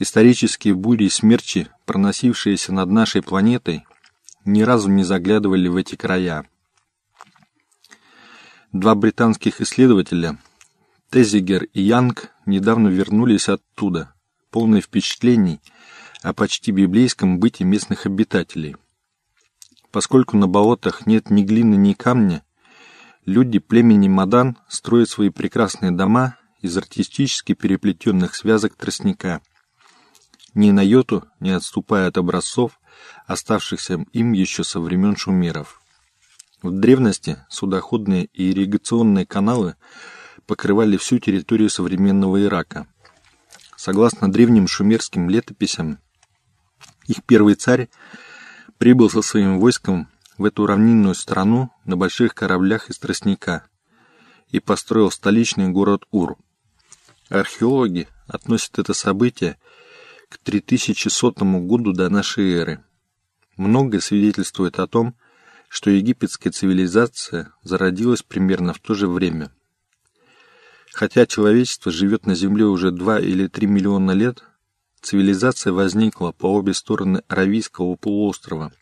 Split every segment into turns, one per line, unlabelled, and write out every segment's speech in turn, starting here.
Исторические бури и смерчи, проносившиеся над нашей планетой, ни разу не заглядывали в эти края. Два британских исследователя, Тезигер и Янг, недавно вернулись оттуда, полные впечатлений о почти библейском быте местных обитателей. Поскольку на болотах нет ни глины, ни камня, люди племени Мадан строят свои прекрасные дома из артистически переплетенных связок тростника, ни на йоту не отступая от образцов, оставшихся им еще со времен шумеров. В древности судоходные и ирригационные каналы покрывали всю территорию современного Ирака. Согласно древним шумерским летописям, их первый царь прибыл со своим войском в эту равнинную страну на больших кораблях из тростника и построил столичный город Ур. Археологи относят это событие к 3100 году до нашей эры. Многое свидетельствует о том, что египетская цивилизация зародилась примерно в то же время. Хотя человечество живет на Земле уже 2 или 3 миллиона лет, цивилизация возникла по обе стороны Аравийского полуострова,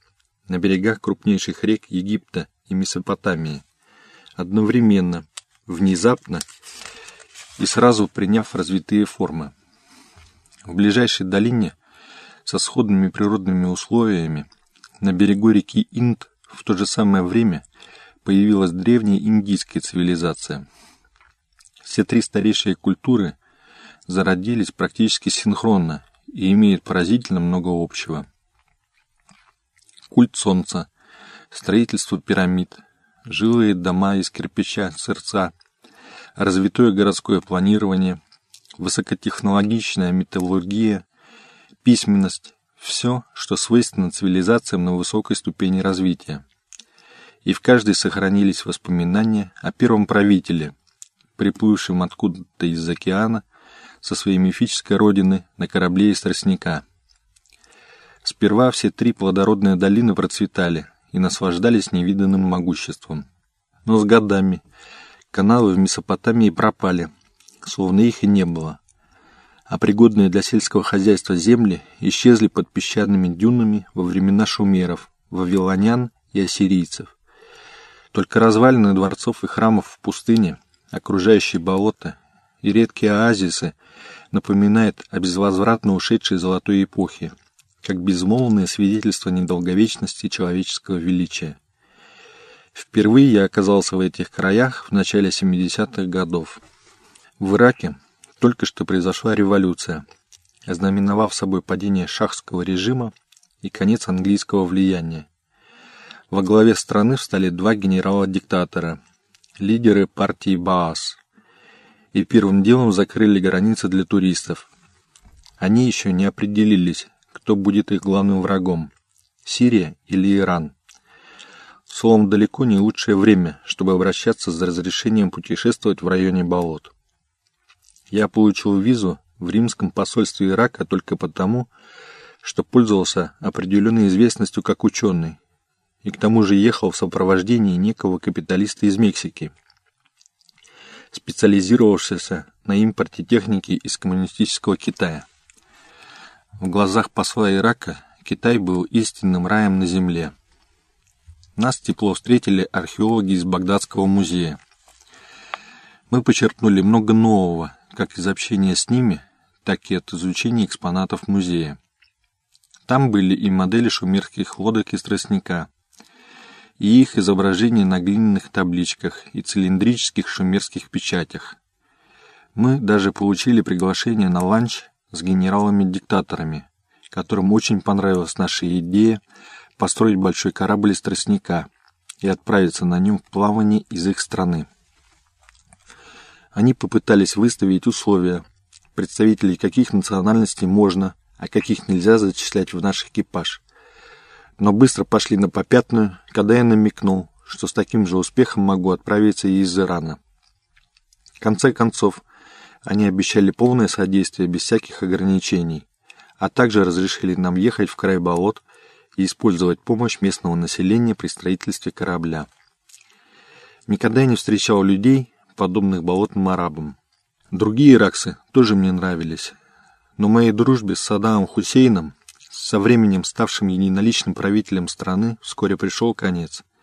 на берегах крупнейших рек Египта и Месопотамии, одновременно, внезапно и сразу приняв развитые формы. В ближайшей долине со сходными природными условиями на берегу реки Инд в то же самое время появилась древняя индийская цивилизация. Все три старейшие культуры зародились практически синхронно и имеют поразительно много общего. Культ солнца, строительство пирамид, жилые дома из кирпича, сердца, развитое городское планирование, высокотехнологичная металлургия, письменность, все, что свойственно цивилизациям на высокой ступени развития. И в каждой сохранились воспоминания о первом правителе, приплывшем откуда-то из океана со своей мифической родины на корабле из тростника. Сперва все три плодородные долины процветали и наслаждались невиданным могуществом. Но с годами каналы в Месопотамии пропали, словно их и не было а пригодные для сельского хозяйства земли исчезли под песчаными дюнами во времена шумеров, вавилонян и ассирийцев. Только развалины дворцов и храмов в пустыне, окружающие болота и редкие оазисы напоминают о безвозвратно ушедшей золотой эпохе, как безмолвное свидетельство недолговечности человеческого величия. Впервые я оказался в этих краях в начале 70-х годов. В Ираке только что произошла революция, ознаменовав собой падение шахского режима и конец английского влияния. Во главе страны встали два генерала-диктатора, лидеры партии Баас, и первым делом закрыли границы для туристов. Они еще не определились, кто будет их главным врагом – Сирия или Иран. Словом, далеко не лучшее время, чтобы обращаться за разрешением путешествовать в районе болот. Я получил визу в римском посольстве Ирака только потому, что пользовался определенной известностью как ученый, и к тому же ехал в сопровождении некого капиталиста из Мексики, специализировавшегося на импорте техники из коммунистического Китая. В глазах посла Ирака Китай был истинным раем на земле. Нас тепло встретили археологи из Багдадского музея. Мы почерпнули много нового как из общения с ними, так и от изучения экспонатов музея. Там были и модели шумерских лодок из тростника, и их изображения на глиняных табличках и цилиндрических шумерских печатях. Мы даже получили приглашение на ланч с генералами-диктаторами, которым очень понравилась наша идея построить большой корабль из тростника и отправиться на нем в плавание из их страны. Они попытались выставить условия, представителей каких национальностей можно, а каких нельзя зачислять в наш экипаж. Но быстро пошли на попятную, когда я намекнул, что с таким же успехом могу отправиться и из Ирана. В конце концов, они обещали полное содействие без всяких ограничений, а также разрешили нам ехать в край болот и использовать помощь местного населения при строительстве корабля. Никогда я не встречал людей, подобных болотным арабам. Другие иракцы тоже мне нравились, Но моей дружбе с Саддамом Хусейном, со временем ставшим единоличным правителем страны, вскоре пришел конец –